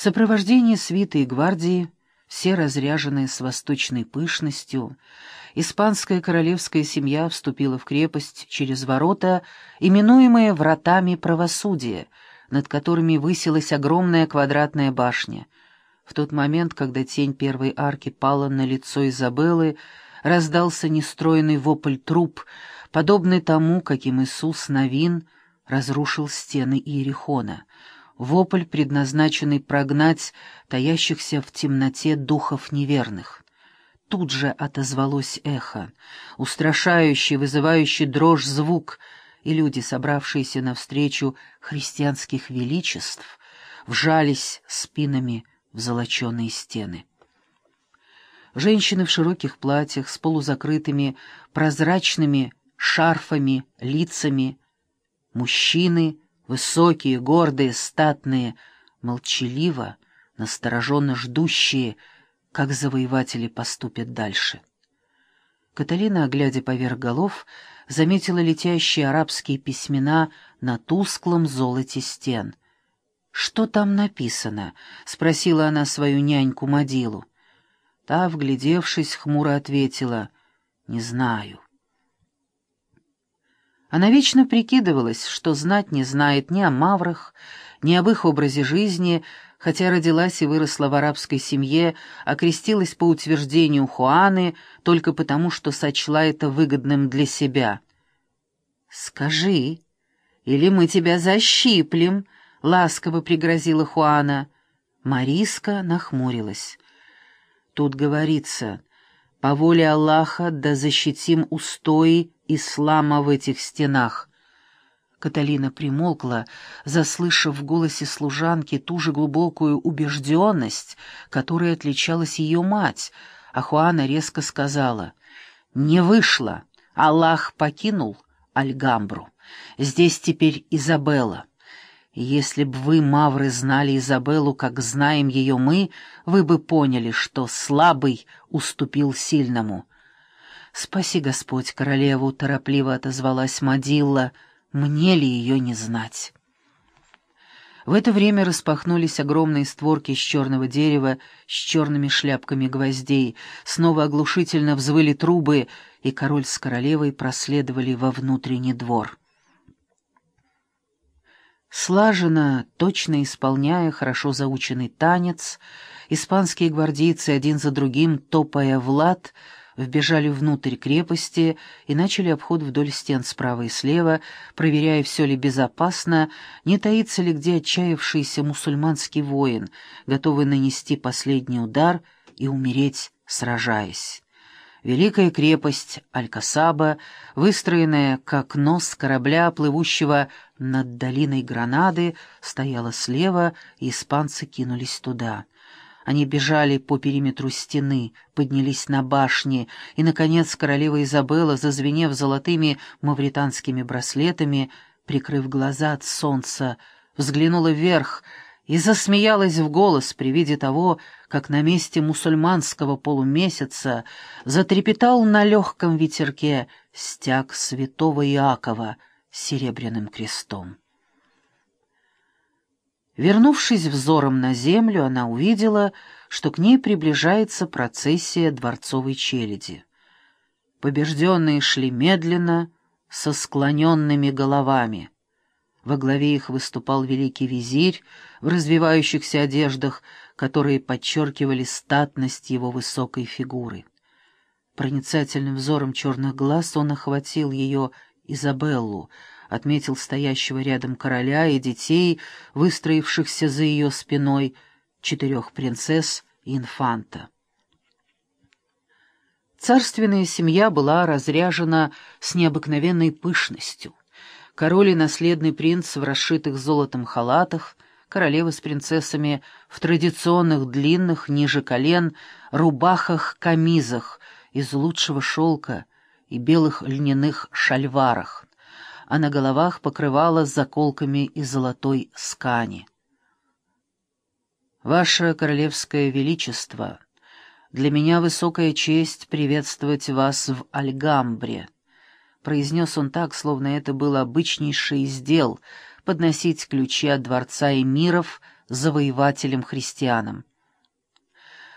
В сопровождении свиты и гвардии, все разряженные с восточной пышностью, испанская королевская семья вступила в крепость через ворота, именуемые «вратами правосудия», над которыми высилась огромная квадратная башня. В тот момент, когда тень первой арки пала на лицо Изабеллы, раздался нестроенный вопль труп, подобный тому, каким Иисус Новин разрушил стены Иерихона. Вопль, предназначенный прогнать таящихся в темноте духов неверных. Тут же отозвалось эхо, устрашающий, вызывающий дрожь звук, и люди, собравшиеся навстречу христианских величеств, вжались спинами в золоченые стены. Женщины в широких платьях с полузакрытыми прозрачными шарфами, лицами. Мужчины, высокие, гордые, статные, молчаливо, настороженно ждущие, как завоеватели поступят дальше. Каталина, глядя поверх голов, заметила летящие арабские письмена на тусклом золоте стен. «Что там написано?» — спросила она свою няньку Мадилу. Та, вглядевшись, хмуро ответила «Не знаю». Она вечно прикидывалась, что знать не знает ни о маврах, ни об их образе жизни, хотя родилась и выросла в арабской семье, окрестилась по утверждению Хуаны только потому, что сочла это выгодным для себя. «Скажи, или мы тебя защиплем», — ласково пригрозила Хуана. Мариска нахмурилась. Тут говорится, по воле Аллаха да защитим устои ислама в этих стенах. Каталина примолкла, заслышав в голосе служанки ту же глубокую убежденность, которой отличалась ее мать, а Хуана резко сказала «Не вышло, Аллах покинул Альгамбру, здесь теперь Изабелла. Если б вы, Мавры, знали Изабеллу, как знаем ее мы, вы бы поняли, что слабый уступил сильному. «Спаси Господь королеву», — торопливо отозвалась Мадилла, — «мне ли ее не знать?» В это время распахнулись огромные створки из черного дерева с черными шляпками гвоздей, снова оглушительно взвыли трубы, и король с королевой проследовали во внутренний двор. Слаженно, точно исполняя хорошо заученный танец, испанские гвардейцы один за другим, топая в лад, вбежали внутрь крепости и начали обход вдоль стен справа и слева, проверяя, все ли безопасно, не таится ли где отчаявшийся мусульманский воин, готовый нанести последний удар и умереть, сражаясь. Великая крепость Алькасаба, выстроенная как нос корабля, плывущего над долиной Гранады, стояла слева, и испанцы кинулись туда. Они бежали по периметру стены, поднялись на башни, и, наконец, королева Изабелла, зазвенев золотыми мавританскими браслетами, прикрыв глаза от солнца, взглянула вверх — и засмеялась в голос при виде того, как на месте мусульманского полумесяца затрепетал на легком ветерке стяг святого Иакова серебряным крестом. Вернувшись взором на землю, она увидела, что к ней приближается процессия дворцовой челяди. Побежденные шли медленно, со склоненными головами — во главе их выступал великий визирь в развивающихся одеждах, которые подчеркивали статность его высокой фигуры. Проницательным взором черных глаз он охватил ее Изабеллу, отметил стоящего рядом короля и детей, выстроившихся за ее спиной, четырех принцесс и инфанта. Царственная семья была разряжена с необыкновенной пышностью. Король и наследный принц в расшитых золотом халатах, королева с принцессами в традиционных длинных, ниже колен, рубахах-камизах из лучшего шелка и белых льняных шальварах, а на головах покрывала с заколками из золотой скани. «Ваше королевское величество, для меня высокая честь приветствовать вас в Альгамбре», Произнес он так, словно это был обычнейший издел — подносить ключи от дворца эмиров завоевателем-христианам.